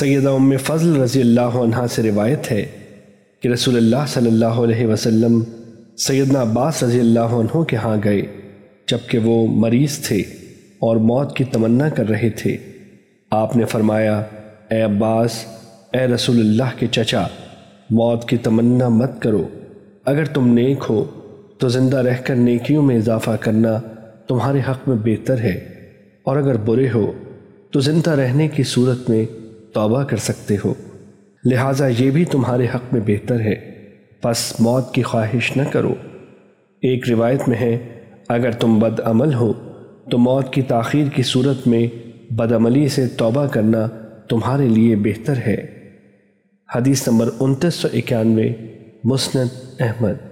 سیدہ ام فضل رضی اللہ عنہ سے روایت ہے کہ رسول اللہ صلی اللہ علیہ وسلم سیدنا عباس رضی اللہ عنہ کے ہاں گئے، جبکہ وہ مریض تھے اور موت کی تمنا کر رہے تھے۔ آپ نے فرمایا، اے عباس، اے رسول اللہ کے چچا، موت کی تمنا مت کرو۔ اگر تم نیک ہو، تو زندہ رہ کر نیکیوں میں اضافہ کرنا تمہارے حق میں بہتر ہے۔ اور اگر برے ہو، تو زندہ رہنے کی صورت میں توبہ کر سکتے ہو۔ لہٰذا یہ بھی تمہارے حق میں بہتر ہے۔ پس موت کی خواہش نہ کرو۔ ایک روایت میں ہے، اگر تم بد عمل ہو، تو موت کی تاخیر کی صورت میں بد عملی سے توبہ کرنا تمہارے لیے بہتر ہے۔ حدیث نمبر انتیس سو اکیانوے، مسند احمد۔